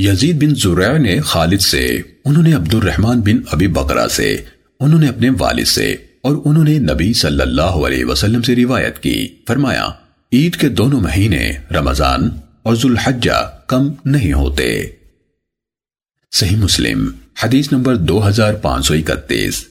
یزید بن زریع نے خالد سے، انہوں نے عبد الرحمن بن ابی بقرہ سے، انہوں نے اپنے والد سے اور انہوں نے نبی صلی اللہ علیہ وسلم سے روایت کی۔ فرمایا، عید کے دونوں مہینے رمضان اور ذوالحجہ کم نہیں ہوتے۔ صحیح مسلم، حدیث نمبر دو ہزار پانچ سو اکتیس۔